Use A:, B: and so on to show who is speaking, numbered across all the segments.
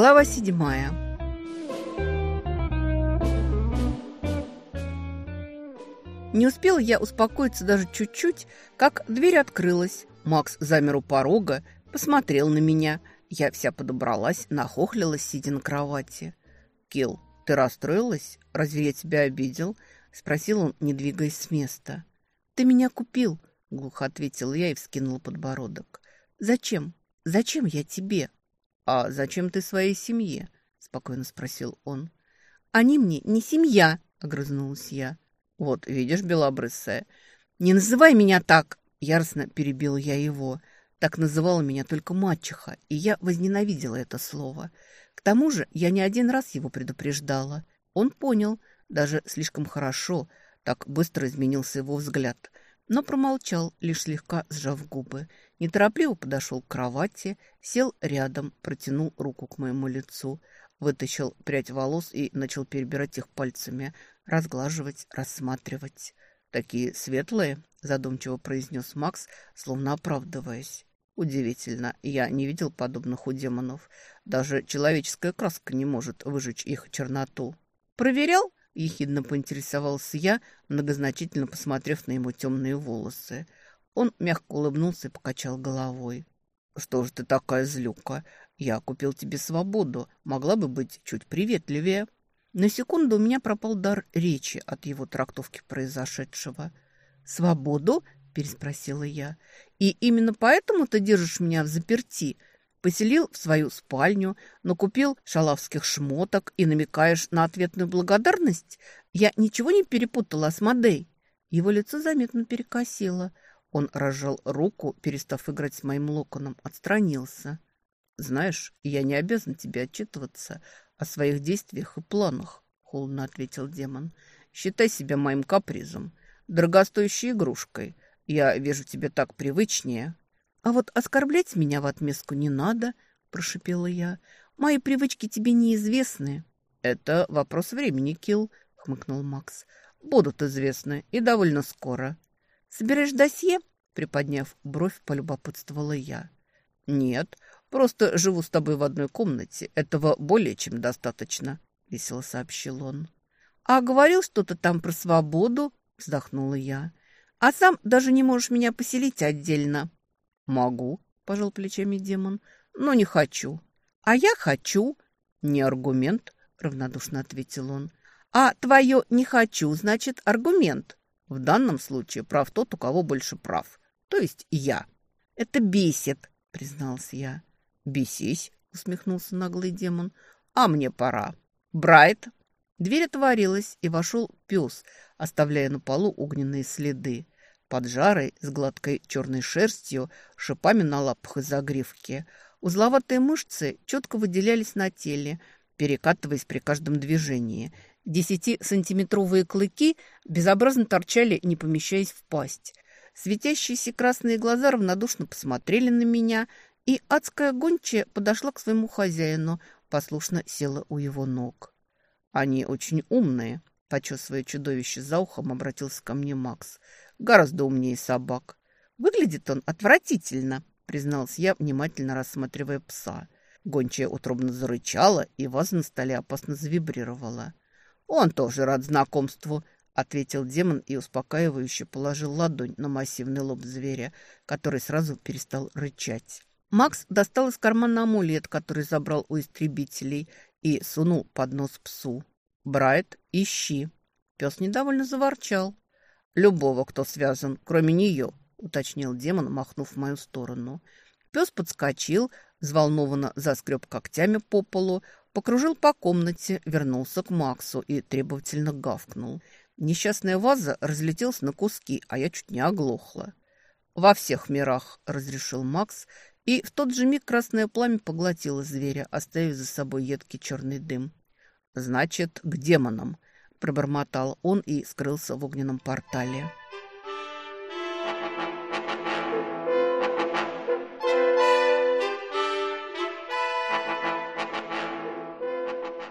A: Глава седьмая. Не успела я успокоиться даже чуть-чуть, как дверь открылась. Макс замер у порога, посмотрел на меня. Я вся подобралась, нахохлилась, сидя на кровати. «Килл, ты расстроилась? Разве я тебя обидел?» — спросил он, не двигаясь с места. «Ты меня купил», — глухо ответила я и вскинула подбородок. «Зачем? Зачем я тебе?»
B: «А зачем ты своей семье?» — спокойно спросил он.
A: «Они мне не семья», — огрызнулась я.
B: «Вот, видишь, белобрысая».
A: «Не называй меня так!» — яростно перебил я его. Так называла меня только мачеха, и я возненавидела это слово. К тому же я не один раз его предупреждала. Он понял, даже слишком хорошо, так быстро изменился его взгляд, но промолчал, лишь слегка сжав губы. Неторопливо подошел к кровати, сел рядом, протянул руку к моему лицу, вытащил прядь волос и начал перебирать их пальцами, разглаживать, рассматривать. «Такие светлые», — задумчиво произнес Макс, словно оправдываясь. «Удивительно, я не видел подобных у демонов. Даже человеческая краска не может выжечь их черноту». «Проверял?»
B: — ехидно поинтересовался я, многозначительно посмотрев на его темные волосы. Он мягко улыбнулся и покачал головой. «Что ж ты такая злюка? Я купил тебе свободу. Могла бы быть чуть приветливее». На секунду у меня пропал дар речи от его трактовки произошедшего.
A: «Свободу?» – переспросила я. «И именно поэтому ты держишь меня в заперти? Поселил в свою спальню, накупил шалавских шмоток и намекаешь на ответную благодарность? Я ничего не перепутала с Мадей?» Его лицо заметно перекосило – он разжал руку, перестав играть с моим локоном, отстранился. «Знаешь, я не обязан тебе отчитываться о своих действиях и планах», — холодно ответил демон. «Считай себя моим капризом, дорогостоящей игрушкой. Я вижу тебе так привычнее». «А вот оскорблять меня в отместку не надо», — прошипела я. «Мои привычки тебе неизвестны».
B: «Это вопрос времени, Килл», — хмыкнул Макс. «Будут известны и довольно скоро».
A: «Собираешь досье?» — приподняв бровь, полюбопытствовала я.
B: «Нет, просто живу с тобой в одной комнате. Этого более чем достаточно», — весело сообщил он.
A: «А говорил что-то там про свободу?» — вздохнула я. «А сам даже не можешь меня поселить отдельно».
B: «Могу», — пожал плечами демон, — «но не хочу».
A: «А я хочу».
B: «Не аргумент», — равнодушно ответил он.
A: «А твое «не хочу» значит аргумент».
B: В данном случае прав тот, у кого больше прав. То есть я.
A: Это бесит, признался я.
B: Бесись, усмехнулся наглый демон. А мне пора. Брайт.
A: Дверь отворилась, и вошел пес, оставляя на полу огненные следы.
B: Под жарой, с гладкой черной шерстью, шипами на лапах и загривке. Узловатые мышцы четко выделялись на теле, перекатываясь при каждом движении – Десятисантиметровые клыки безобразно торчали, не помещаясь в пасть. Светящиеся красные глаза равнодушно посмотрели на меня, и адская гончая подошла к своему хозяину, послушно села у его ног. «Они очень умные», — почесывая чудовище за ухом, обратился ко мне Макс. «Гораздо умнее собак. Выглядит он отвратительно», — признался я, внимательно рассматривая пса. Гончая утробно зарычала, и ваза на столе опасно завибрировала. «Он тоже рад знакомству», — ответил демон и успокаивающе положил ладонь на массивный лоб зверя, который сразу перестал рычать. Макс достал из кармана амулет, который забрал у истребителей, и сунул под нос псу. «Брайт, ищи». Пес недовольно заворчал. «Любого, кто связан, кроме нее», — уточнил демон, махнув в мою сторону. Пес подскочил, взволнованно заскреб когтями по полу, Покружил по комнате, вернулся к Максу и требовательно гавкнул. Несчастная ваза разлетелась на куски, а я чуть не оглохла. «Во всех мирах», — разрешил Макс, и в тот же миг красное пламя поглотило зверя, оставив за собой едкий черный дым. «Значит, к демонам», — пробормотал он и скрылся в огненном портале.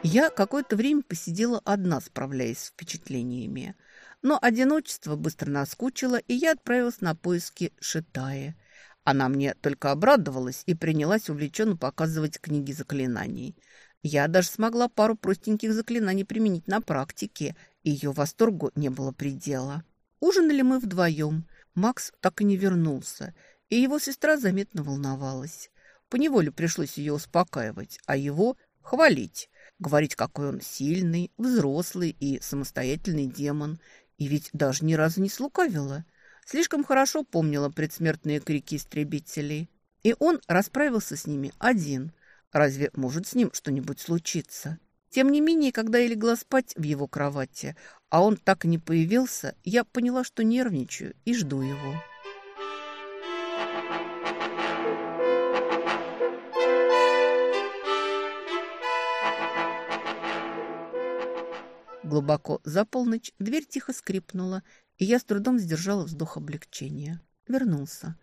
B: Я какое-то время посидела одна, справляясь с впечатлениями. Но одиночество быстро наскучило, и я отправилась на поиски Шитаи.
A: Она мне только обрадовалась и принялась увлеченно показывать книги заклинаний. Я даже смогла пару простеньких заклинаний применить на практике, и ее восторгу не было предела. Ужинали мы вдвоем. Макс так и не вернулся, и его сестра заметно волновалась. Поневоле пришлось ее успокаивать, а его хвалить. Говорить, какой он сильный, взрослый и самостоятельный демон. И ведь даже ни разу не слукавила. Слишком хорошо помнила предсмертные крики истребителей. И он расправился с ними один. Разве может с ним что-нибудь случиться? Тем не менее, когда я легла спать в его кровати, а он так и не появился, я поняла, что нервничаю и жду его. Глубоко за полночь дверь тихо скрипнула, и я с трудом сдержала вздох облегчения. Вернулся.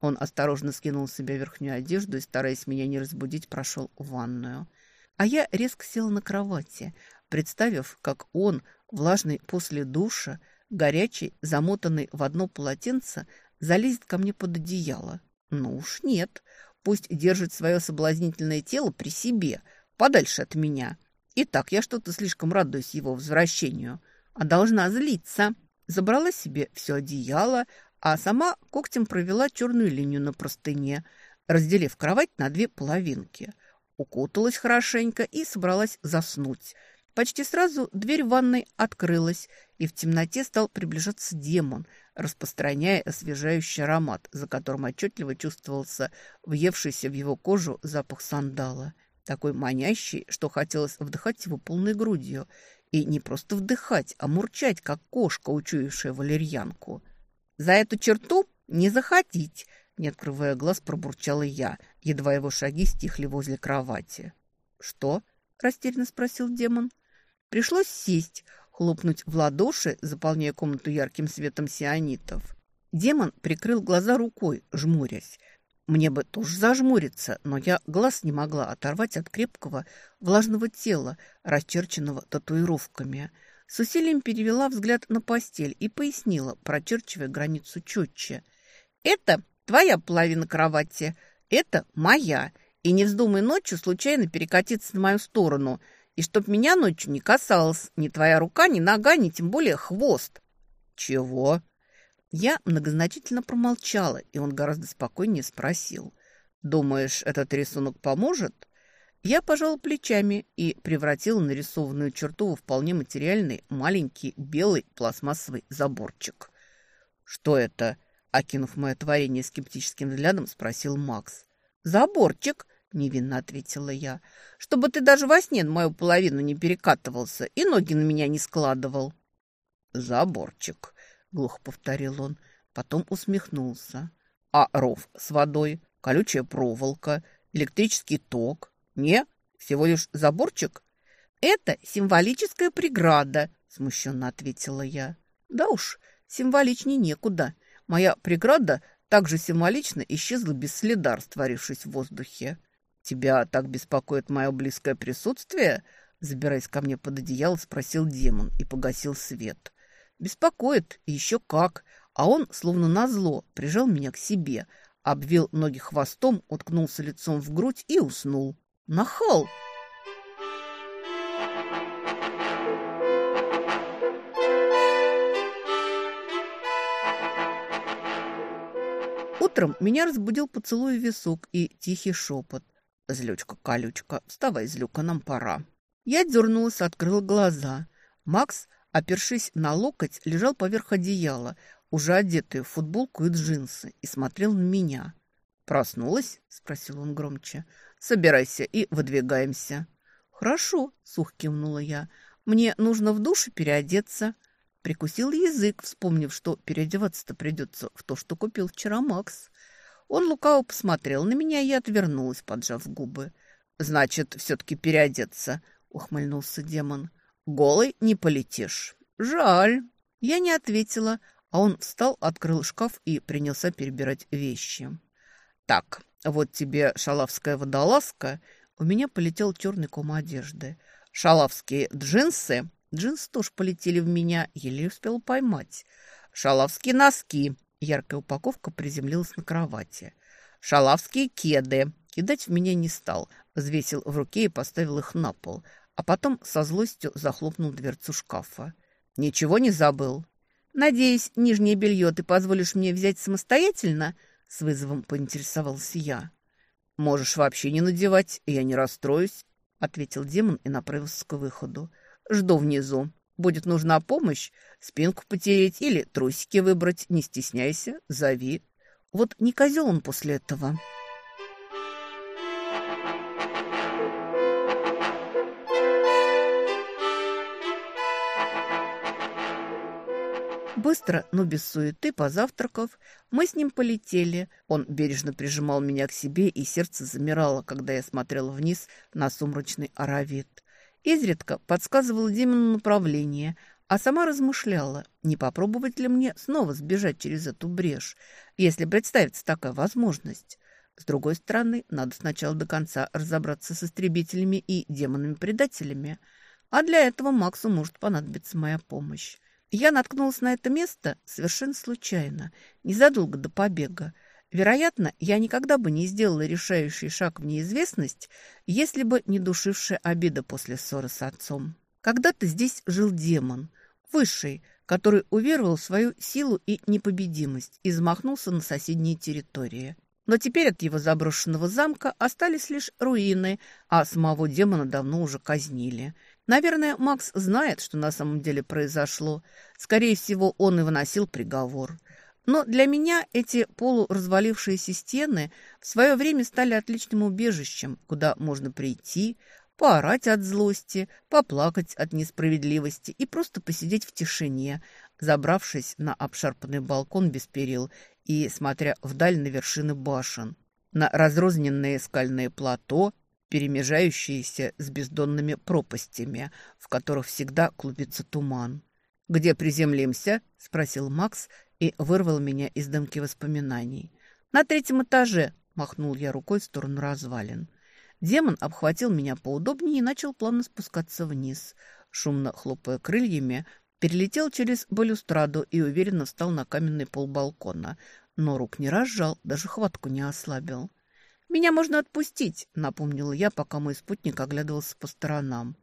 A: Он осторожно скинул с себя верхнюю одежду и, стараясь меня не разбудить, прошел в ванную. А я резко села на кровати, представив, как он, влажный после душа, горячий, замотанный в одно полотенце, залезет ко мне под одеяло. Ну уж нет, пусть держит свое соблазнительное тело при себе, подальше от меня. И так я что-то слишком радуюсь его возвращению, а должна злиться. Забрала себе все одеяло, а сама когтем провела черную линию на простыне, разделив кровать на две половинки. Укуталась хорошенько и собралась заснуть. Почти сразу дверь ванной открылась, и в темноте стал приближаться демон, распространяя освежающий аромат, за которым отчетливо чувствовался въевшийся в его кожу запах сандала – такой манящий, что хотелось вдыхать его полной грудью. И не просто вдыхать, а мурчать, как кошка, учуявшая валерьянку. «За эту черту не заходить!» Не открывая глаз, пробурчала я, едва его шаги стихли возле кровати. «Что?» – растерянно спросил демон. Пришлось сесть, хлопнуть в ладоши, заполняя комнату ярким светом сионитов. Демон прикрыл глаза рукой, жмурясь. Мне бы тоже зажмуриться, но я глаз не могла оторвать от крепкого, влажного тела, расчерченного татуировками. С усилием перевела взгляд на постель и пояснила, прочерчивая границу четче. «Это твоя половина кровати, это моя, и не вздумай ночью случайно перекатиться на мою сторону, и чтоб меня ночью не касалась ни твоя рука, ни нога, ни тем более хвост». «Чего?» Я многозначительно промолчала, и он гораздо спокойнее спросил. «Думаешь, этот рисунок поможет?» Я пожала плечами и превратила нарисованную черту во вполне материальный маленький белый пластмассовый заборчик. «Что это?» – окинув мое творение скептическим взглядом, спросил Макс. «Заборчик», – невинно ответила я, – «чтобы ты даже во сне на мою половину не перекатывался и ноги на меня не складывал». «Заборчик», — глухо повторил он, потом усмехнулся. «А ров с водой, колючая проволока, электрический ток? Не? Всего лишь заборчик?» «Это символическая преграда», — смущенно ответила я. «Да уж, символичнее некуда. Моя преграда также символично исчезла без следа, растворившись в воздухе. Тебя так беспокоит мое близкое присутствие?» Забираясь ко мне под одеяло, спросил демон и погасил свет. Беспокоит, и еще как. А он, словно назло, прижал меня к себе, обвил ноги хвостом, уткнулся лицом в грудь и уснул. Нахал! Утром меня разбудил поцелуй в висок и тихий шепот. «Злючка-колючка, вставай, злюка, нам пора». Я дернулась, открыла глаза. Макс опершись на локоть, лежал поверх одеяла, уже одетый в футболку и джинсы, и смотрел на меня. «Проснулась?» – спросил он громче. «Собирайся и выдвигаемся». «Хорошо», – сух кивнула я. «Мне нужно в душе переодеться». Прикусил язык, вспомнив, что переодеваться-то придется в то, что купил вчера Макс. Он лукаво посмотрел на меня и отвернулась, поджав губы. «Значит, все-таки переодеться», — ухмыльнулся демон. Голый не полетишь. Жаль. Я не ответила, а он встал, открыл шкаф и принялся перебирать вещи. Так, вот тебе шалавская водолазка. У меня полетел черный ком одежды. Шалавские джинсы. Джинсы тоже полетели в меня, еле успел поймать. Шалавские носки. Яркая упаковка приземлилась на кровати.
B: шалавские кеды. Кидать в меня не стал, взвесил в руке и поставил их на пол, а потом со злостью захлопнул дверцу шкафа. «Ничего не забыл?» «Надеюсь, нижнее белье ты позволишь мне взять самостоятельно?» С вызовом поинтересовался я. «Можешь вообще не надевать, я не расстроюсь», — ответил демон и направился к выходу. «Жду внизу. Будет нужна помощь, спинку потереть или трусики выбрать, не стесняйся, зови. Вот не козел он после этого». Быстро, но без суеты, позавтракав, мы с ним полетели. Он бережно прижимал меня к себе, и сердце замирало, когда я смотрела вниз на сумрачный аравит. Изредка подсказывал Димону направление, а сама размышляла, не попробовать ли мне снова сбежать через эту брешь, если представится такая возможность. С другой стороны, надо сначала до конца разобраться с истребителями и демонами-предателями, а для этого Максу может понадобиться моя помощь. Я наткнулась на это место совершенно случайно, незадолго до побега. Вероятно, я никогда бы не сделала решающий шаг в неизвестность, если бы не душившая обида после ссоры с отцом. Когда-то здесь жил демон, высший, который уверовал в свою силу и непобедимость и замахнулся на соседние территории. Но теперь от его заброшенного замка остались лишь руины, а самого демона давно уже казнили. Наверное, Макс знает, что на самом деле произошло. Скорее всего, он и выносил приговор. Но для меня эти полуразвалившиеся стены в свое время стали отличным убежищем, куда можно прийти, поорать от злости, поплакать от несправедливости и просто посидеть в тишине, забравшись на обшарпанный балкон без перил и смотря вдаль на вершины башен, на разрозненные скальные плато, перемежающиеся с бездонными пропастями, в которых всегда клубится туман. «Где приземлимся?» – спросил Макс и вырвал меня из дымки воспоминаний. «На третьем этаже», – махнул я рукой в сторону развалин. Демон обхватил меня поудобнее и начал плавно спускаться вниз. Шумно хлопая крыльями, перелетел через балюстраду и уверенно встал на каменный пол балкона, но рук не разжал, даже хватку не ослабил. «Меня можно отпустить», — напомнила я, пока мой спутник оглядывался по сторонам.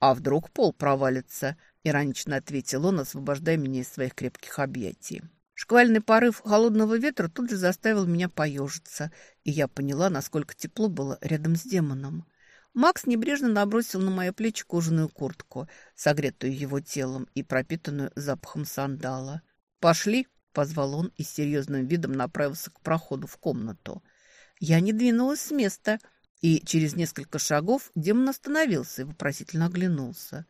B: «А вдруг пол провалится?» — иронично ответил он, освобождая меня из своих крепких объятий. Шквальный порыв холодного ветра тут же заставил меня поежиться, и я поняла, насколько тепло было рядом с демоном. Макс небрежно набросил на мои плечи кожаную куртку, согретую его телом и пропитанную запахом сандала. «Пошли!» — позвал он и с серьезным видом направился к проходу в комнату — я не двинулась с места, и через несколько шагов демон остановился и вопросительно оглянулся.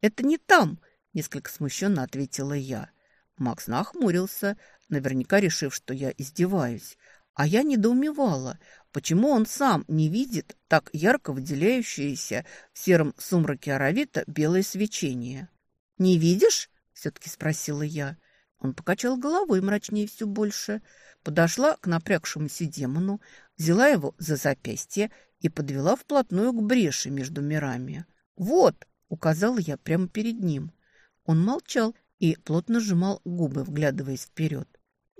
B: «Это не там!» — несколько смущенно ответила я. Макс нахмурился, наверняка решив, что я издеваюсь. А я недоумевала, почему он сам не видит так ярко выделяющееся в сером сумраке аравита белое свечение. «Не видишь?» — все-таки спросила я. Он покачал головой мрачнее все больше, подошла к напрягшемуся демону, взяла его за запястье и подвела вплотную к бреши между мирами. «Вот!» — указала я прямо перед ним. Он молчал и плотно сжимал губы, вглядываясь вперед.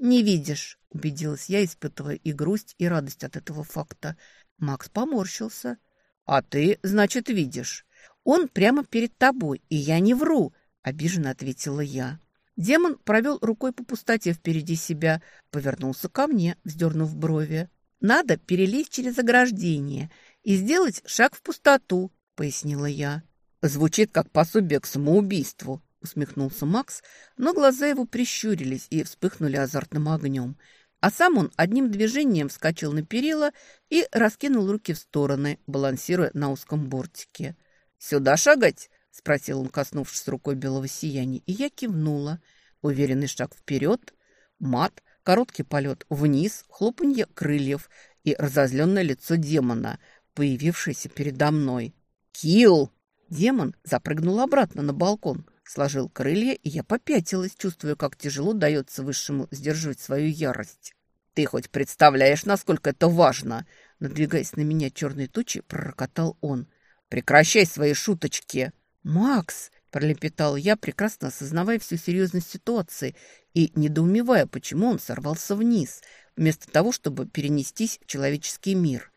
B: «Не видишь», — убедилась я, испытывая и грусть, и радость от этого факта. Макс поморщился. «А ты, значит, видишь. Он прямо перед тобой, и я не вру», — обиженно ответила я. Демон провел рукой по пустоте впереди себя, повернулся ко мне, вздернув брови. «Надо перелезть через ограждение и сделать шаг в пустоту», — пояснила я. «Звучит как пособие к самоубийству», — усмехнулся Макс, но глаза его прищурились и вспыхнули азартным огнем. А сам он одним движением вскочил на перила и раскинул руки в стороны, балансируя на узком бортике. «Сюда шагать?» — спросил он, коснувшись рукой белого сияния, и я кивнула. Уверенный шаг вперед, мат, короткий полет вниз, хлопанье крыльев и разозленное лицо демона, появившееся передо мной. «Килл!» Демон запрыгнул обратно на балкон, сложил крылья, и я попятилась, чувствуя, как тяжело дается высшему сдерживать свою ярость. «Ты хоть представляешь, насколько это важно?» Надвигаясь на меня черной тучи, пророкотал он. «Прекращай свои шуточки!» «Макс!» – пролепетал я, прекрасно осознавая всю серьезность ситуации и недоумевая, почему он сорвался вниз.
A: вместо того, чтобы перенестись в человеческий мир.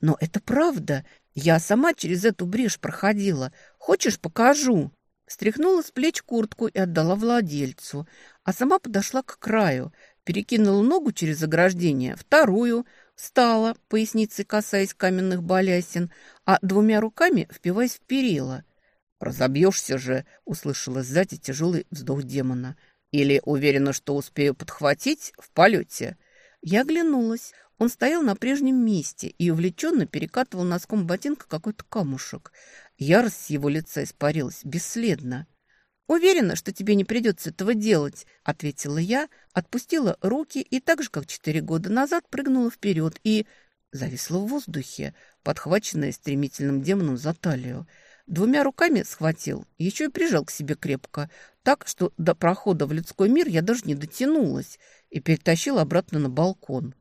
A: Но это правда. Я сама через эту брешь проходила. Хочешь, покажу?» Стряхнула с плеч куртку и отдала владельцу, а сама подошла к краю, перекинула ногу через ограждение, вторую, встала, поясницей касаясь каменных балясин, а двумя руками впиваясь в перила. «Разобьешься же!» — услышала сзади тяжелый вздох демона. «Или уверена, что успею подхватить в полете?» Я оглянулась. Он стоял на прежнем месте и увлеченно перекатывал носком ботинка какой-то камушек. Ярость с его лица испарилась бесследно. «Уверена, что тебе не придется этого делать», — ответила я, отпустила руки и так же, как четыре года назад, прыгнула вперед и зависла в воздухе, подхваченная стремительным демоном за талию. Двумя руками схватил, еще и прижал к себе крепко, так, что до прохода в людской мир я даже не дотянулась и перетащил обратно на балкон.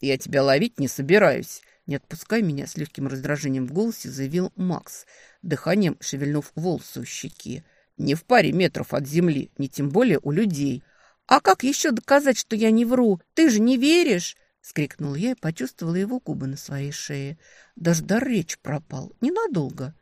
A: «Я тебя ловить не собираюсь», — не отпускай меня с легким раздражением в голосе, заявил Макс, дыханием шевельнув волосы у щеки. «Не в паре метров от земли, не тем более у людей». «А как еще доказать, что я не вру? Ты же не веришь?» — скрикнул я и почувствовала его губы на своей шее. Даже дар речь пропал. Ненадолго.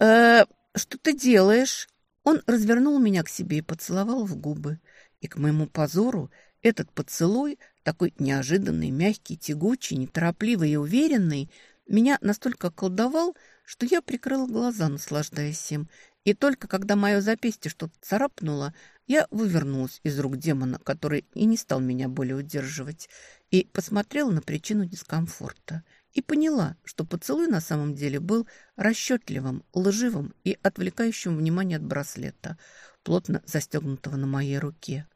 A: Э что ты делаешь?» Он развернул меня к себе и поцеловал в губы. И к моему позору этот поцелуй, такой неожиданный, мягкий, тягучий, неторопливый и уверенный, меня настолько колдовал, что я прикрыла глаза, наслаждаясь им. И только когда мое запястье что-то царапнуло, я вывернулась из рук демона, который и не стал меня более удерживать, и посмотрела на причину дискомфорта. И поняла, что поцелуй на самом деле был расчетливым, лживым и отвлекающим внимание от браслета, плотно застегнутого на моей руке.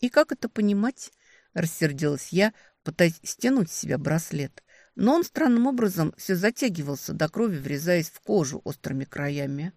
A: «И как это понимать?» – рассердилась я, пытаясь стянуть с себя браслет. Но он странным образом все затягивался до крови, врезаясь в кожу острыми краями.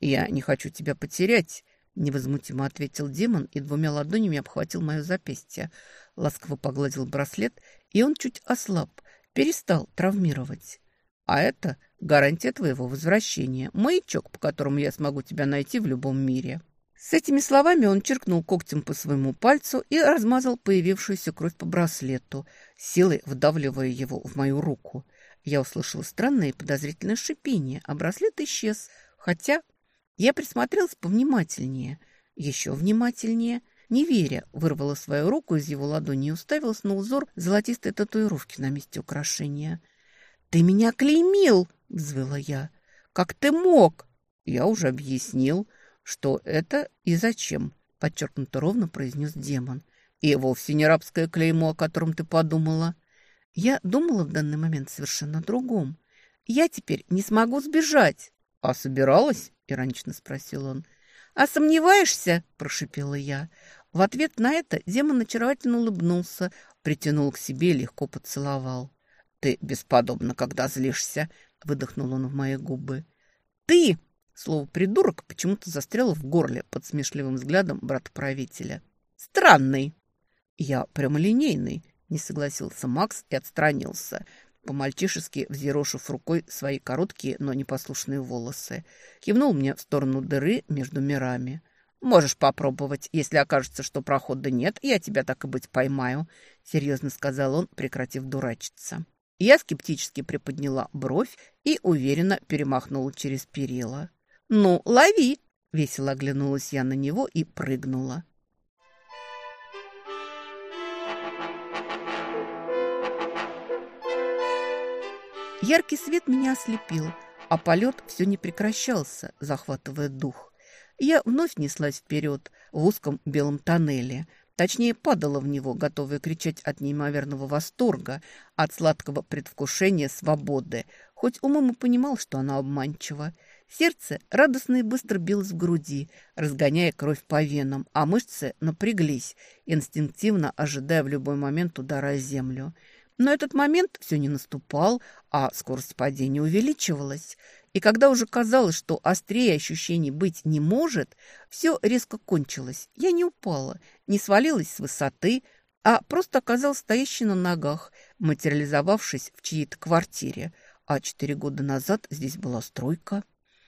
A: «Я не хочу тебя потерять», – невозмутимо ответил демон и двумя ладонями обхватил мое запястье. Ласково погладил браслет, и он чуть ослаб, перестал травмировать. «А это гарантия твоего возвращения, маячок, по которому я смогу тебя найти в любом мире». С этими словами он черкнул когтем по своему пальцу и размазал появившуюся кровь по браслету, силой вдавливая его в мою руку. Я услышала странное и подозрительное шипение, а браслет исчез. Хотя я присмотрелась повнимательнее, еще внимательнее. Не веря, вырвала свою руку из его ладони и уставилась на узор золотистой татуировки на месте украшения. «Ты меня клеймил!» — взвыла я. «Как ты мог?» «Я уже объяснил», что это и зачем, подчеркнуто ровно произнес демон. И вовсе не рабское клеймо, о котором ты подумала. Я думала в данный момент совершенно другом. Я теперь не смогу сбежать. А собиралась? Иронично спросил он. А сомневаешься? Прошипела я. В ответ на это демон очаровательно улыбнулся, притянул к себе и легко поцеловал. «Ты бесподобна, когда злишься», — выдохнул он в мои губы. «Ты!» Слово «придурок» почему-то застряло в горле под смешливым взглядом брата-правителя. «Странный!» «Я прямолинейный», — не согласился Макс и отстранился, по-мальчишески взъерошив рукой свои короткие, но непослушные волосы. Кивнул мне в сторону дыры между мирами. «Можешь попробовать. Если окажется, что прохода нет, я тебя так и быть поймаю», — серьезно сказал он, прекратив дурачиться. Я скептически приподняла бровь и уверенно перемахнула через перила. «Ну, лови!» – весело оглянулась я на него и прыгнула. Яркий свет меня ослепил, а полет все не прекращался, захватывая дух. Я вновь неслась вперед в узком белом тоннеле – Точнее, падала в него, готовая кричать от неимоверного восторга, от сладкого предвкушения свободы, хоть умом и понимал, что она обманчива. Сердце радостно и быстро билось в груди, разгоняя кровь по венам, а мышцы напряглись, инстинктивно ожидая в любой момент удара о землю. Но этот момент все не наступал, а скорость падения увеличивалась. И когда уже казалось, что острее ощущений быть не может, все резко кончилось. Я не упала, не свалилась с высоты, а просто оказалась стоящей на ногах, материализовавшись в чьей-то квартире. А четыре года назад здесь была стройка.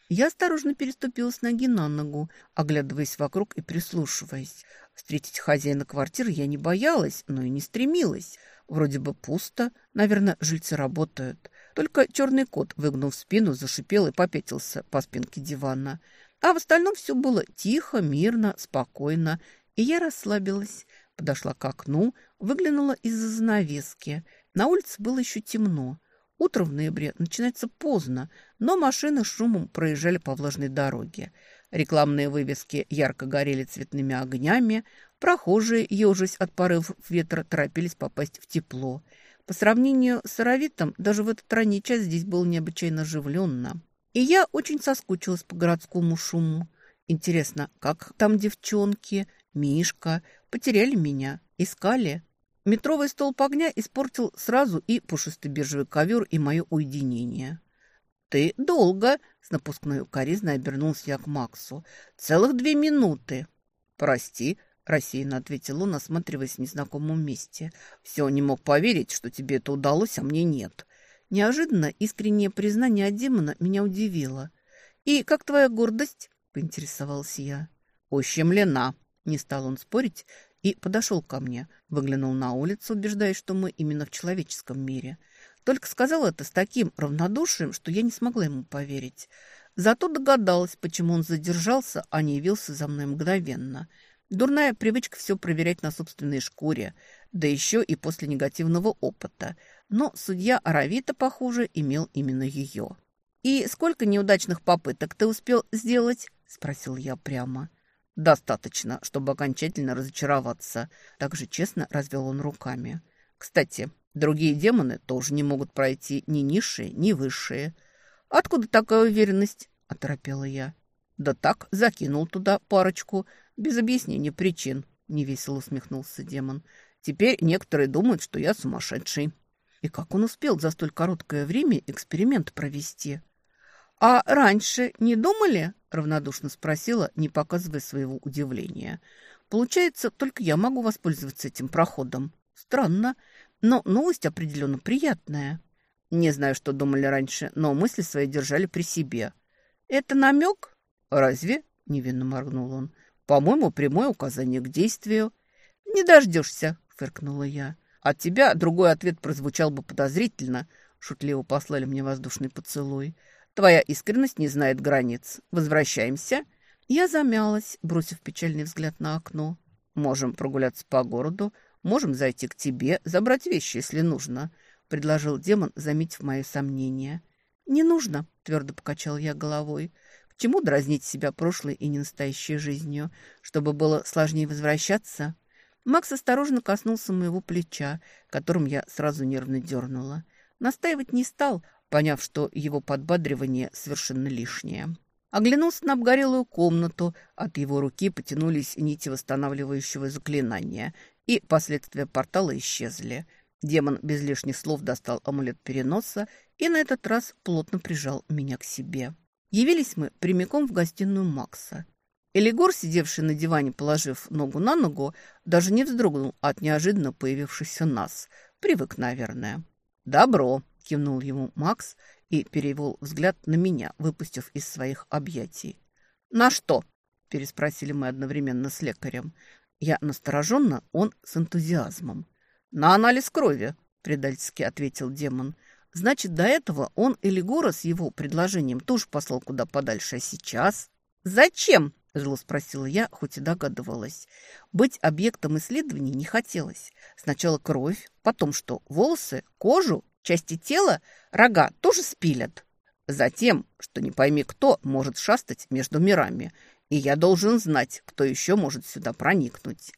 A: Я осторожно переступила с ноги на ногу, оглядываясь вокруг и прислушиваясь. Встретить хозяина квартиры я не боялась, но и не стремилась. Вроде бы пусто, наверное, жильцы работают. Только черный кот, выгнув спину, зашипел и попятился по спинке дивана. А в остальном все было тихо, мирно, спокойно, и я расслабилась. Подошла к окну, выглянула из-за занавески. На улице было еще темно. Утро в ноябре начинается поздно, но машины шумом проезжали по влажной дороге. Рекламные вывески ярко горели цветными огнями, прохожие, ежась от порывов ветра, торопились попасть в тепло. По сравнению с Аравитом, даже в этот ранний час здесь было необычайно оживленно. И я очень соскучилась по городскому шуму. Интересно, как там девчонки, Мишка, потеряли меня, искали? Метровый столб огня испортил сразу и пушистый биржевый ковер, и мое уединение. «Ты долго!» — с напускной укоризной обернулся я к Максу. «Целых две минуты!» «Прости!» — рассеянно ответил он, осматриваясь в незнакомом месте. «Все, не мог поверить, что тебе это удалось, а мне нет». Неожиданно искреннее признание от демона меня удивило. «И как твоя гордость?» — поинтересовался я. «Ущемлена!» — не стал он спорить и подошел ко мне, выглянул на улицу, убеждаясь, что мы именно в человеческом мире. Только сказал это с таким равнодушием, что я не смогла ему поверить. Зато догадалась, почему он задержался, а не явился за мной мгновенно. Дурная привычка все проверять на собственной шкуре, да еще и после негативного опыта. Но судья Аравита, похоже, имел именно ее. «И сколько неудачных попыток ты успел сделать?» – спросил я прямо. Достаточно, чтобы окончательно разочароваться. Так же честно развел он руками. Кстати, другие демоны тоже не могут пройти ни низшие, ни высшие. Откуда такая уверенность? Оторопела я. Да так, закинул туда парочку, без объяснения причин. Невесело усмехнулся демон. Теперь некоторые думают, что я сумасшедший. И как он успел за столь короткое время эксперимент провести? «А раньше не думали?» – равнодушно спросила, не показывая своего удивления. «Получается, только я могу воспользоваться этим проходом. Странно, но новость определенно приятная». «Не знаю, что думали раньше, но мысли свои держали при себе». «Это намек?» «Разве?» – невинно моргнул он. «По-моему, прямое указание к действию». «Не дождешься», – фыркнула я. «От тебя другой ответ прозвучал бы подозрительно», – шутливо послали мне воздушный поцелуй. Твоя искренность не знает границ. Возвращаемся». Я замялась, бросив печальный взгляд на окно. «Можем прогуляться по городу, можем зайти к тебе, забрать вещи, если нужно», — предложил демон, заметив мои сомнения. «Не нужно», — твердо покачал я головой. «К чему дразнить себя прошлой и ненастоящей жизнью? Чтобы было сложнее возвращаться?» Макс осторожно коснулся моего плеча, которым я сразу нервно дернула. Настаивать не стал, поняв, что его подбадривание совершенно лишнее. Оглянулся на обгорелую комнату, от его руки потянулись нити восстанавливающего заклинания, и последствия портала исчезли. Демон без лишних слов достал амулет переноса и на этот раз плотно прижал меня к себе. Явились мы прямиком в гостиную Макса. Элигор, сидевший на диване, положив ногу на ногу, даже не вздрогнул от неожиданно появившихся нас. Привык, наверное. «Добро», кивнул ему Макс и перевел взгляд на меня, выпустив из своих объятий. «На что?» – переспросили мы одновременно с лекарем. Я настороженно, он с энтузиазмом. «На анализ крови», – предательски ответил демон. «Значит, до этого он Элигора с его предложением тоже послал куда подальше, а сейчас...» «Зачем?» – зло спросила я, хоть и догадывалась. Быть объектом исследований не хотелось. Сначала кровь, потом что, волосы, кожу Части тела рога тоже спилят. Затем, что не пойми кто, может шастать между мирами, и я должен знать, кто еще может сюда проникнуть.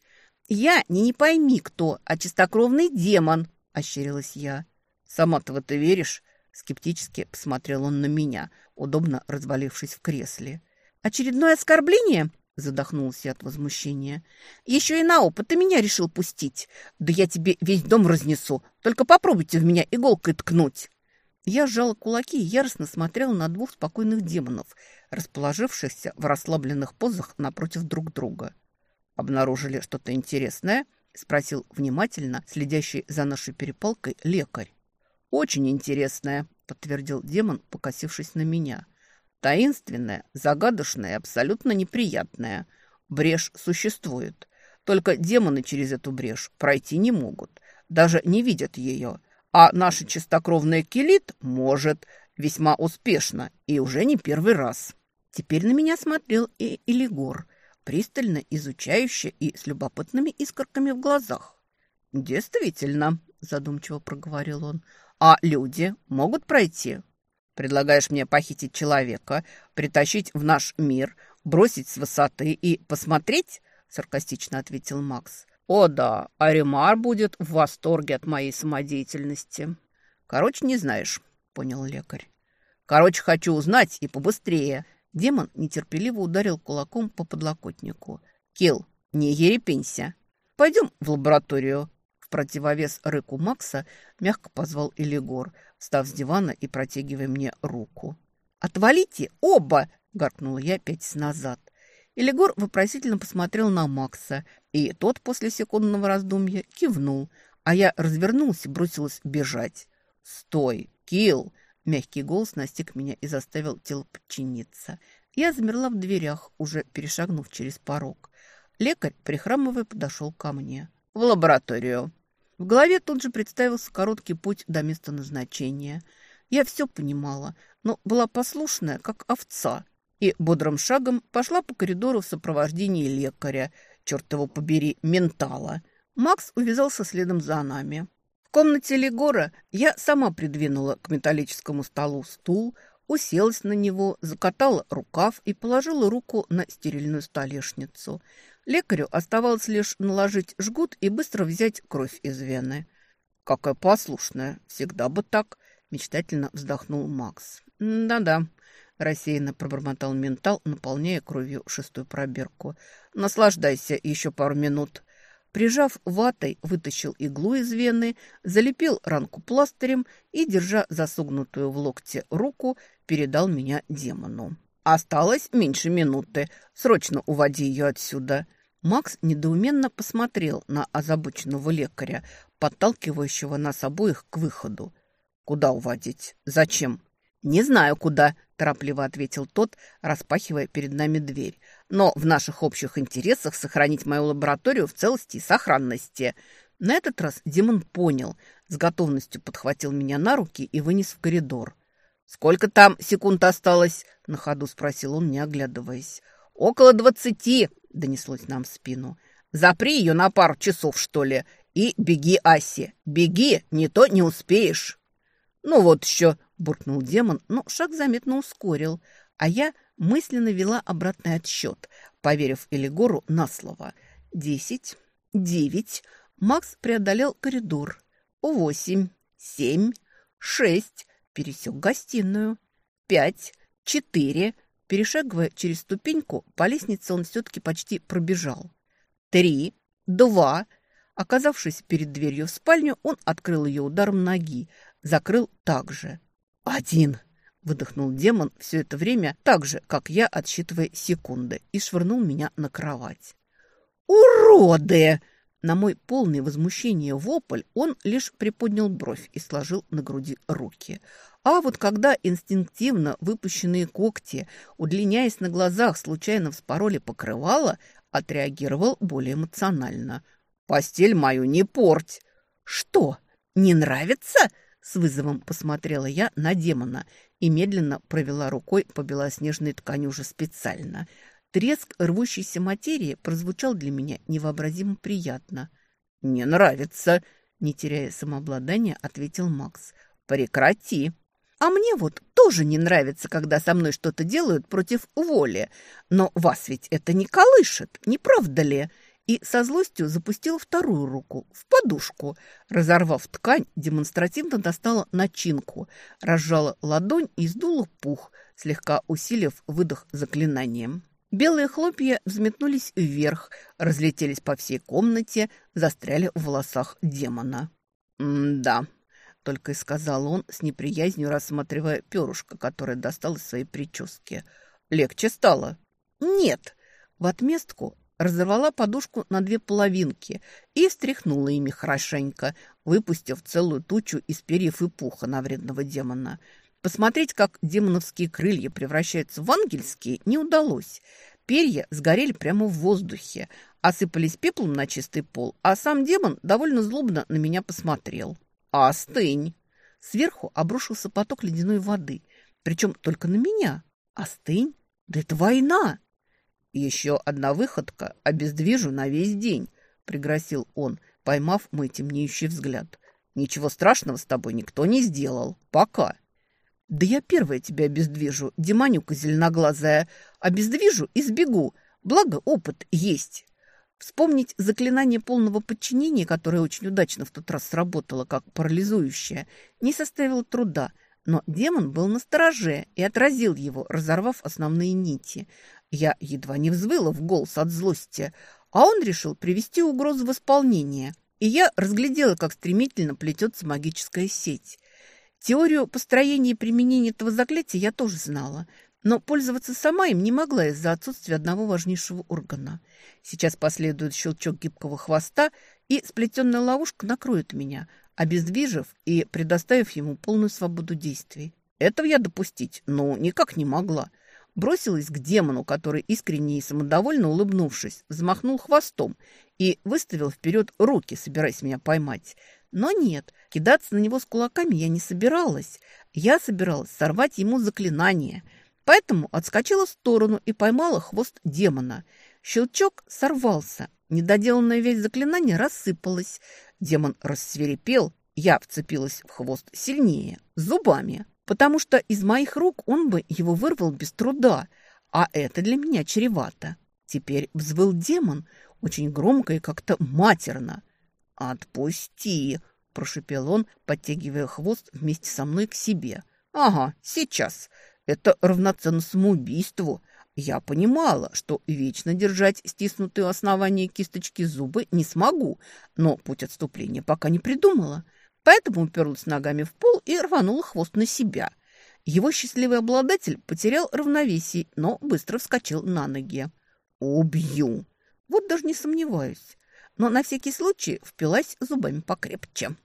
A: «Я не не пойми кто, а чистокровный демон», – ощерилась я. «Сама-то в это веришь?» – скептически посмотрел он на меня, удобно развалившись в кресле. «Очередное оскорбление?» Задохнулся от возмущения. «Еще и на опыт ты меня решил пустить. Да я тебе весь дом разнесу. Только попробуйте в меня иголкой ткнуть». Я сжала кулаки и яростно смотрела на двух спокойных демонов, расположившихся в расслабленных позах напротив друг друга. «Обнаружили что-то интересное?» – спросил внимательно следящий за нашей перепалкой лекарь. «Очень интересное», – подтвердил демон, покосившись на меня.
B: Таинственная, загадочная и абсолютно неприятная. Брешь существует. Только демоны через эту брешь пройти не могут. Даже не видят ее. А наша чистокровная Келит может весьма успешно и уже не первый раз. Теперь на меня смотрел и Элигор, пристально изучающе и с любопытными искорками в глазах. «Действительно», – задумчиво проговорил он, – «а люди могут пройти?» «Предлагаешь мне похитить человека, притащить в наш мир, бросить с высоты и посмотреть?» – саркастично ответил Макс. «О да, Аримар будет в восторге от моей самодеятельности». «Короче, не знаешь», – понял лекарь. «Короче, хочу узнать и побыстрее». Демон нетерпеливо ударил кулаком по подлокотнику. «Килл, не ерепенься. Пойдем в лабораторию». Противовес рыку Макса мягко позвал Элигор, встав с дивана и протягивая мне руку. «Отвалите оба!» – гаркнула я пять назад. Элигор вопросительно посмотрел на Макса, и тот после секундного раздумья кивнул, а я развернулась и бросилась бежать. «Стой! Килл!» Мягкий голос настиг меня и заставил тело подчиниться. Я замерла в дверях, уже перешагнув через порог. Лекарь, прихрамывая, подошел ко мне. «В лабораторию». В голове тут же представился короткий путь до места назначения. Я все понимала, но была послушная, как овца, и бодрым шагом пошла по коридору в сопровождении лекаря, черт его побери, ментала. Макс увязался следом за нами. В комнате Легора я сама придвинула к металлическому столу стул, уселась на него, закатала рукав и положила руку на стерильную столешницу. Лекарю оставалось лишь наложить жгут и быстро взять кровь из вены. «Какая послушная! Всегда бы так!» – мечтательно вздохнул Макс. «Да-да», Рассеянно пробормотал ментал, наполняя кровью шестую пробирку. «Наслаждайся еще пару минут». Прижав ватой, вытащил иглу из вены, залепил ранку пластырем и, держа засогнутую в локте руку, передал меня демону. «Осталось меньше минуты. Срочно уводи ее отсюда». Макс недоуменно посмотрел на озабоченного лекаря, подталкивающего нас обоих к выходу. «Куда уводить? Зачем?» «Не знаю, куда», – торопливо ответил тот, распахивая перед нами дверь. «Но в наших общих интересах сохранить мою лабораторию в целости и сохранности». На этот раз Димон понял, с готовностью подхватил меня на руки и вынес в коридор. «Сколько там секунд осталось?» – на ходу спросил он, не оглядываясь. «Около двадцати», – донеслось нам в спину. «Запри ее на пару часов, что ли, и беги, Аси. Беги, не то не успеешь». «Ну вот еще», буркнул демон, но шаг заметно ускорил, а я мысленно вела обратный отсчет, поверив Элигору на слово. Десять, девять, Макс преодолел коридор. Восемь, семь, шесть, пересек гостиную. Пять, четыре, перешагивая через ступеньку, по лестнице он все-таки почти пробежал. Три, два, Оказавшись перед дверью в спальню, он открыл ее ударом ноги, закрыл так же. «Один!» – выдохнул демон все это время, так же, как я, отсчитывая секунды, и швырнул меня на кровать. «Уроды!» На мой полный возмущение вопль он лишь приподнял бровь и сложил на груди руки. А вот когда инстинктивно выпущенные когти, удлиняясь на глазах, случайно вспороли покрывало, отреагировал более эмоционально. «Постель мою не порть!» «Что, не нравится?» С вызовом посмотрела я на демона и медленно провела рукой по белоснежной ткани уже специально. Треск рвущейся материи прозвучал для меня невообразимо приятно. «Не нравится», — не теряя самообладания, ответил Макс. «Прекрати». «А мне вот тоже не нравится, когда со мной что-то делают против воли. Но вас ведь это не колышет, не правда ли?» и со злостью запустила вторую руку в подушку. Разорвав ткань, демонстративно достала начинку, разжала ладонь и сдула пух, слегка усилив выдох заклинанием. Белые хлопья взметнулись вверх, разлетелись по всей комнате, застряли в волосах демона. «Да», — только и сказал он, с неприязнью рассматривая перышко, которое достал из своей прически. «Легче стало?» «Нет». В отместку разорвала подушку на две половинки и встряхнула ими хорошенько, выпустив целую тучу из перьев и пуха на вредного демона.
A: Посмотреть, как демоновские крылья превращаются в ангельские, не удалось. Перья сгорели прямо в воздухе, осыпались пеплом на чистый пол, а сам демон довольно злобно на меня посмотрел. «Остынь!» Сверху обрушился поток ледяной воды, причем только на меня. «Остынь? Да это война!» «Еще одна выходка, обездвижу на весь день», — пригрозил он, поймав мой темнеющий взгляд. «Ничего страшного с тобой никто не сделал. Пока». «Да я первая тебя обездвижу, демонюка зеленоглазая. Обездвижу и сбегу. Благо опыт есть». Вспомнить заклинание полного подчинения, которое очень удачно в тот раз сработало как парализующее, не составило труда, но демон был на стороже и отразил его, разорвав основные нити. Я едва не взвыла в голос от злости, а он решил привести угрозу в исполнение. И я разглядела, как стремительно плетется магическая сеть. Теорию построения и применения этого заклятия я тоже знала – но пользоваться сама им не могла из-за отсутствия одного важнейшего органа. Сейчас последует щелчок гибкого хвоста, и сплетенная ловушка накроет меня, обездвижив и предоставив ему полную свободу действий. Этого я допустить, ну, никак не могла. Бросилась к демону, который, искренне и самодовольно улыбнувшись, взмахнул хвостом и выставил вперед руки, собираясь меня поймать. Но нет, кидаться на него с кулаками я не собиралась. Я собиралась сорвать ему заклинание – Поэтому отскочила в сторону и поймала хвост демона. Щелчок сорвался. Недоделанная вещь заклинания рассыпалась. Демон рассверепел. Я вцепилась в хвост сильнее, зубами, потому что из моих рук он бы его вырвал без труда, а это для меня чревато. Теперь взвыл демон, очень громко и как-то матерно. «Отпусти!» – прошипел он, подтягивая хвост вместе со мной к себе. «Ага, сейчас!» Это равноценно самоубийству. Я понимала, что вечно держать стиснутые основания кисточки зубы не смогу, но путь отступления пока не придумала. Поэтому уперлась ногами в пол и рванула хвост на себя. Его счастливый обладатель потерял равновесие, но быстро вскочил на ноги. «Убью!» Вот даже не сомневаюсь. Но на всякий случай впилась зубами покрепче.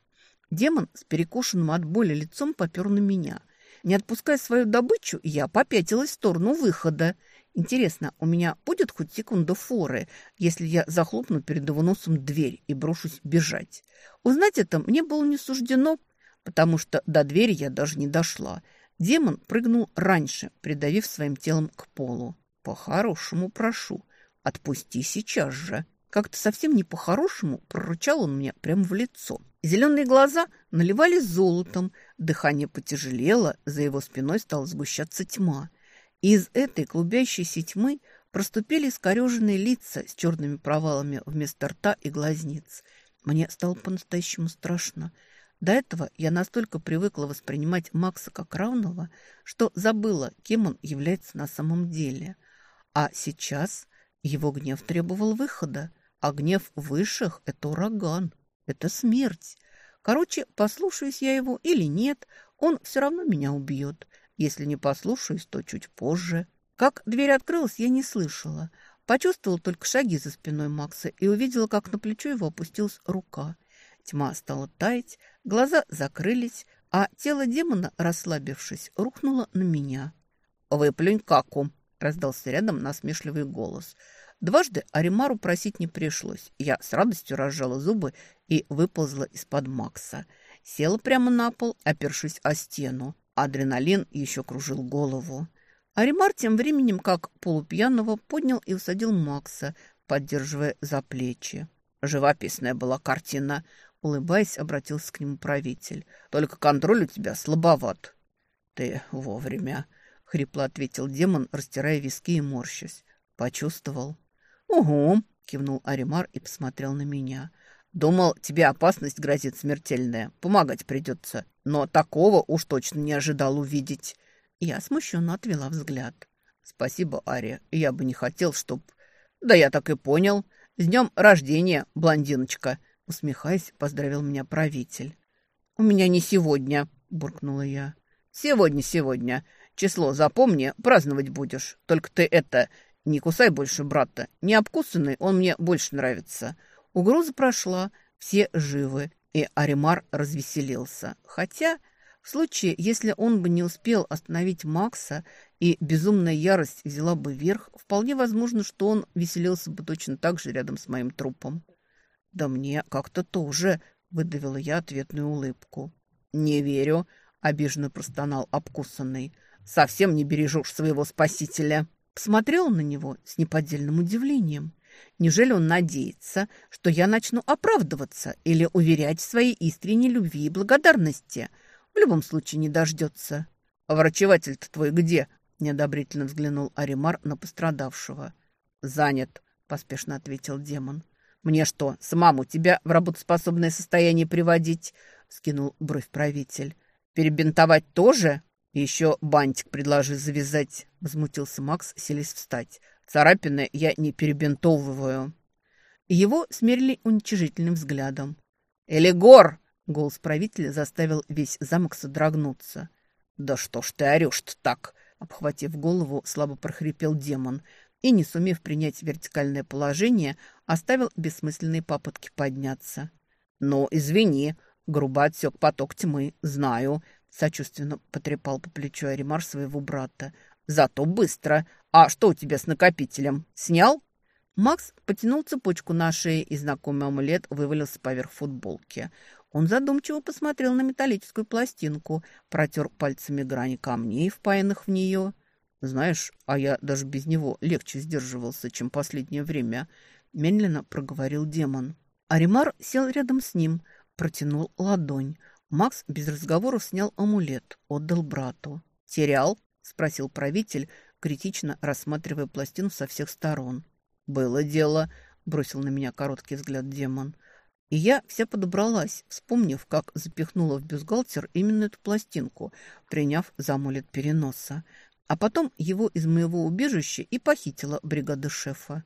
A: Демон с перекошенным от боли лицом попер на меня – не отпуская свою добычу, я попятилась в сторону выхода. Интересно, у меня будет хоть секунда форы, если я захлопну перед его носом дверь и брошусь бежать? Узнать это мне было не суждено, потому что до двери я даже не дошла. Демон прыгнул раньше, придавив своим телом к полу. «По-хорошему прошу, отпусти сейчас же». Как-то совсем не по-хорошему прорычал он мне прямо в лицо. Зеленые глаза наливались золотом, дыхание потяжелело, за его спиной стала сгущаться тьма. Из этой клубящейся тьмы проступили скореженные лица с черными провалами вместо рта и глазниц. Мне стало по-настоящему страшно. До этого я настолько привыкла воспринимать Макса как равного, что забыла, кем он является на самом деле. А сейчас его гнев требовал выхода. А гнев высших – это ураган, это смерть. Короче, послушаюсь я его или нет, он все равно меня убьет. Если не послушаюсь, то чуть позже. Как дверь открылась, я не слышала. Почувствовала только шаги за спиной Макса и увидела, как на плечо его опустилась рука. Тьма стала таять, глаза закрылись, а тело демона, расслабившись, рухнуло на меня. «Выплюнь каку!» – раздался рядом насмешливый голос – Дважды Аримару просить не пришлось. Я с радостью разжала зубы и выползла из-под Макса. Села прямо на пол, опершись о стену. Адреналин еще кружил голову. Аримар тем временем, как полупьяного, поднял и усадил Макса, поддерживая за плечи. Живописная была картина. Улыбаясь, обратился к нему правитель. «Только контроль у тебя слабоват». «Ты вовремя», — хрипло ответил демон, растирая виски и морщась. «Почувствовал». «Угу», — кивнул Аримар и посмотрел на меня. «Думал, тебе опасность грозит смертельная. Помогать придется. Но такого уж точно не ожидал увидеть». Я смущенно отвела взгляд. «Спасибо, Ария. Я бы не хотел, чтоб...» «Да я так и понял. С днем рождения, блондиночка!» Усмехаясь, поздравил меня правитель. «У меня не сегодня», — буркнула я. «Сегодня, сегодня. Число запомни, праздновать будешь. Только ты это, «Не кусай больше брата. Не обкусанный он мне больше нравится». Угроза прошла, все живы, и Аримар развеселился. Хотя, В случае, если он бы не успел остановить Макса и безумная ярость взяла бы верх, вполне возможно, что он веселился бы точно так же рядом с моим трупом. «Да мне как-то тоже», — выдавила я ответную улыбку. «Не верю», — обиженно простонал обкусанный. «Совсем не бережешь своего спасителя». Посмотрела на него с неподдельным удивлением. Неужели он надеется, что я начну оправдываться или уверять в своей искренней любви и благодарности? В любом случае не дождется. «А врачеватель-то твой где?» – неодобрительно взглянул Аримар на пострадавшего. «Занят», – поспешно ответил демон. «Мне что, самому тебя в работоспособное состояние приводить?» – скинул бровь правитель. «Перебинтовать тоже?» «Еще бантик предложи завязать», — возмутился Макс, селись встать. «Царапины я не перебинтовываю». Его смерили уничижительным взглядом. «Элигор!» — голос правителя заставил весь замок содрогнуться. «Да что ж ты орешь-то так?» — обхватив голову, слабо прохрипел демон и, не сумев принять вертикальное положение, оставил бессмысленные попытки подняться. «Ну, извини», — грубо отсек поток тьмы, «знаю, Сочувственно потрепал по плечу Аримар своего брата. «Зато быстро. А что у тебя с накопителем? Снял?» Макс потянул цепочку на шее, и знакомый амулет вывалился поверх футболки. Он задумчиво посмотрел на металлическую пластинку, протер пальцами грани камней, впаянных в нее. «Знаешь, а я даже без него легче сдерживался, чем последнее время», — медленно проговорил демон. Аримар сел рядом с ним, протянул ладонь. Макс без разговоров снял амулет, отдал брату. «Терял?» – спросил правитель, критично рассматривая пластину со всех сторон. «Было дело», – бросил на меня короткий взгляд демон. И я вся подобралась, вспомнив, как запихнула в бюстгальтер именно эту пластинку, приняв за амулет переноса. А потом его из моего убежища и похитила бригада шефа.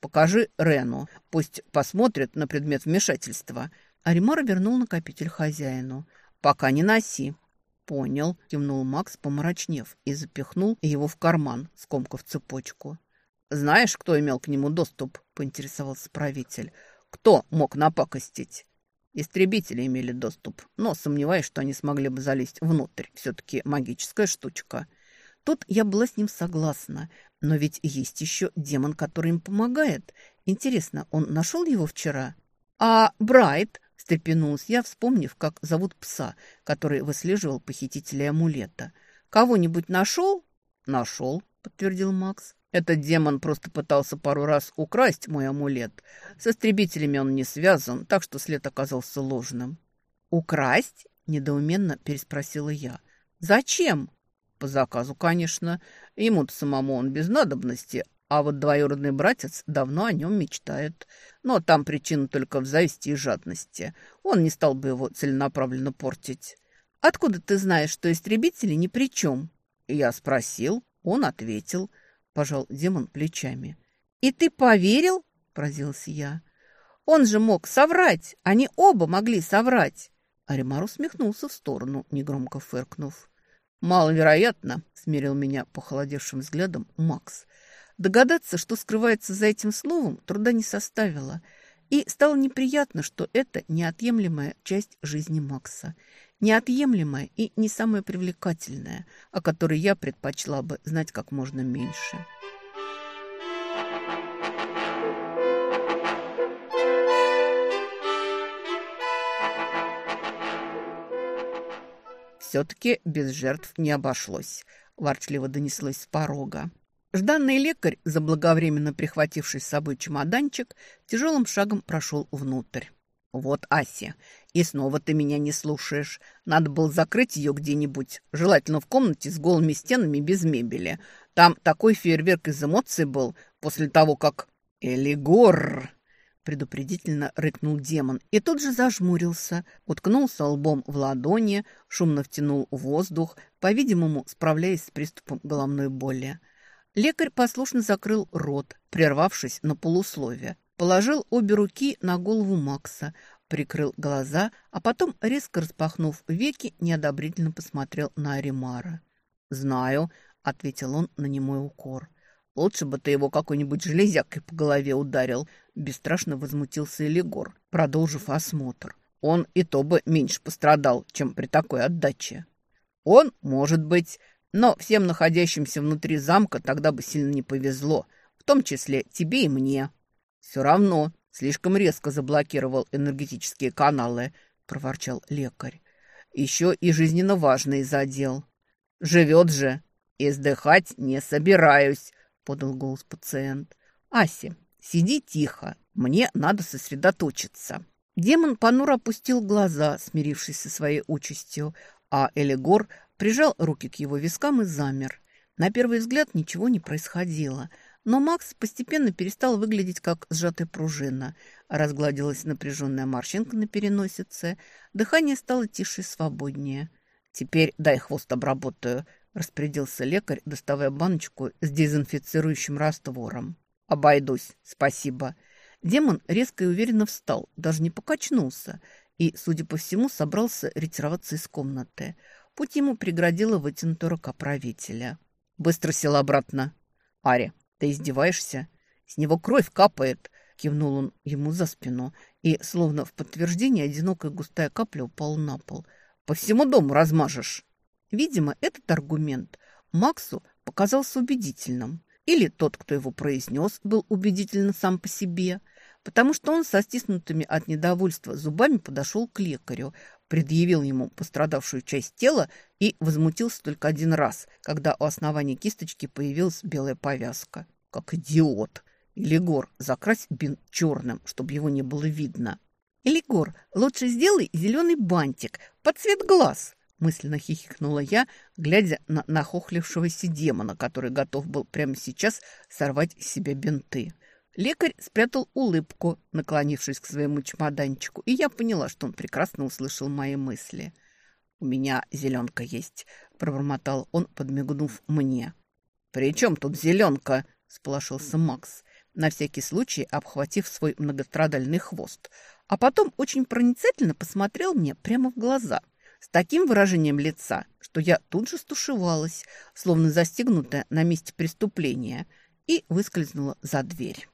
A: «Покажи Рену, пусть посмотрит на предмет вмешательства», Аримар вернул накопитель хозяину. «Пока не носи». «Понял», – кивнул Макс, помрачнев, и запихнул его в карман, скомкав цепочку. «Знаешь, кто имел к нему доступ?» – поинтересовался правитель. «Кто мог напакостить?» Истребители имели доступ, но сомневаюсь, что они смогли бы залезть внутрь. Все-таки магическая штучка. Тут я была с ним согласна. Но ведь есть еще демон, который им помогает. Интересно, он нашел его вчера? А Брайт встрепенулась я, вспомнив, как зовут пса, который выслеживал похитителя амулета. «Кого-нибудь нашел?» «Нашел», — подтвердил Макс. «Этот демон просто пытался пару раз украсть мой амулет. С истребителями он не связан, так что след оказался ложным». «Украсть?» — недоуменно переспросила я. «Зачем?» «По заказу, конечно. Ему-то самому он без надобности, а вот двоюродный братец давно о нем мечтает. Но там причина только в зависти и жадности. Он не стал бы его целенаправленно портить. «Откуда ты знаешь, что истребители ни при чем?» Я спросил, он ответил. Пожал демон плечами. «И ты поверил?» – поразился я. «Он же мог соврать! Они оба могли соврать!» Аримар усмехнулся в сторону, негромко фыркнув. «Маловероятно», – смирил меня похолодевшим взглядом Макс – Догадаться, что скрывается за этим словом, труда не составило. И стало неприятно, что это неотъемлемая часть жизни Макса. Неотъемлемая и не самая привлекательная, о которой я предпочла бы знать как можно меньше. Все-таки без жертв не обошлось, ворчливо донеслось с порога. Жданный лекарь, заблаговременно прихвативший с собой чемоданчик, тяжелым шагом прошел внутрь. «Вот, Ася, и снова ты меня не слушаешь. Надо было закрыть ее где-нибудь, желательно в комнате с голыми стенами без мебели. Там такой фейерверк из эмоций был после того, как... Элигор!» предупредительно рыкнул демон и тут же зажмурился, уткнулся лбом в ладони, шумно втянул воздух, по-видимому, справляясь с приступом головной боли. Лекарь послушно закрыл рот, прервавшись на полусловие. Положил обе руки на голову Макса, прикрыл глаза, а потом, резко распахнув веки, неодобрительно посмотрел на Аримара. «Знаю», — ответил он на немой укор. «Лучше бы ты его какой-нибудь железякой по голове ударил», — бесстрашно возмутился Элигор, продолжив осмотр. «Он и то бы меньше пострадал, чем при такой отдаче».
B: Он может быть, но всем находящимся внутри замка тогда бы сильно не повезло, в том числе тебе и мне. Все равно слишком резко заблокировал энергетические каналы, проворчал лекарь. Еще и жизненно важный задел. Живет же. Издыхать не собираюсь, подал голос пациент. Ася, сиди тихо, мне надо сосредоточиться. Демон понуро опустил глаза, смирившись со своей участью, а Элигор прижал руки к его вискам и замер. На первый взгляд ничего не происходило, но Макс постепенно перестал выглядеть как сжатая пружина. Разгладилась напряженная морщинка на переносице, дыхание стало тише и свободнее. «Теперь дай хвост обработаю», – распорядился лекарь, доставая баночку с дезинфицирующим раствором. «Обойдусь, спасибо». Демон резко и уверенно встал, даже не покачнулся, и, судя по всему, собрался ретироваться из комнаты. Путь ему преградила вытянутая рука правителя. Быстро сел обратно. «Ари, ты издеваешься? С него кровь капает!» Кивнул он ему за спину, и, словно в подтверждение, одинокая густая капля упала на пол. «По всему дому размажешь!» Видимо, этот аргумент Максу показался убедительным. Или тот, кто его произнес, был убедительно сам по себе, потому что он со стиснутыми от недовольства зубами подошел к лекарю, предъявил ему пострадавшую часть тела и возмутился только один раз, когда у основания кисточки появилась белая повязка. Как идиот! Илигор, закрась бинт черным, чтобы его не было видно. Илигор, лучше сделай зеленый бантик под цвет глаз, мысленно хихикнула я, глядя на нахохлившегося демона, который готов был прямо сейчас сорвать из себя бинты. Лекарь спрятал улыбку, наклонившись к своему чемоданчику, и я поняла, что он прекрасно услышал мои мысли. «У меня зеленка есть», — пробормотал он, подмигнув мне. «При чем тут зеленка?» — сполошился Макс, на всякий случай обхватив свой многострадальный хвост, а потом очень проницательно посмотрел мне прямо в глаза — с таким выражением лица, что я тут же стушевалась, словно застегнутая на месте преступления, и выскользнула за дверь.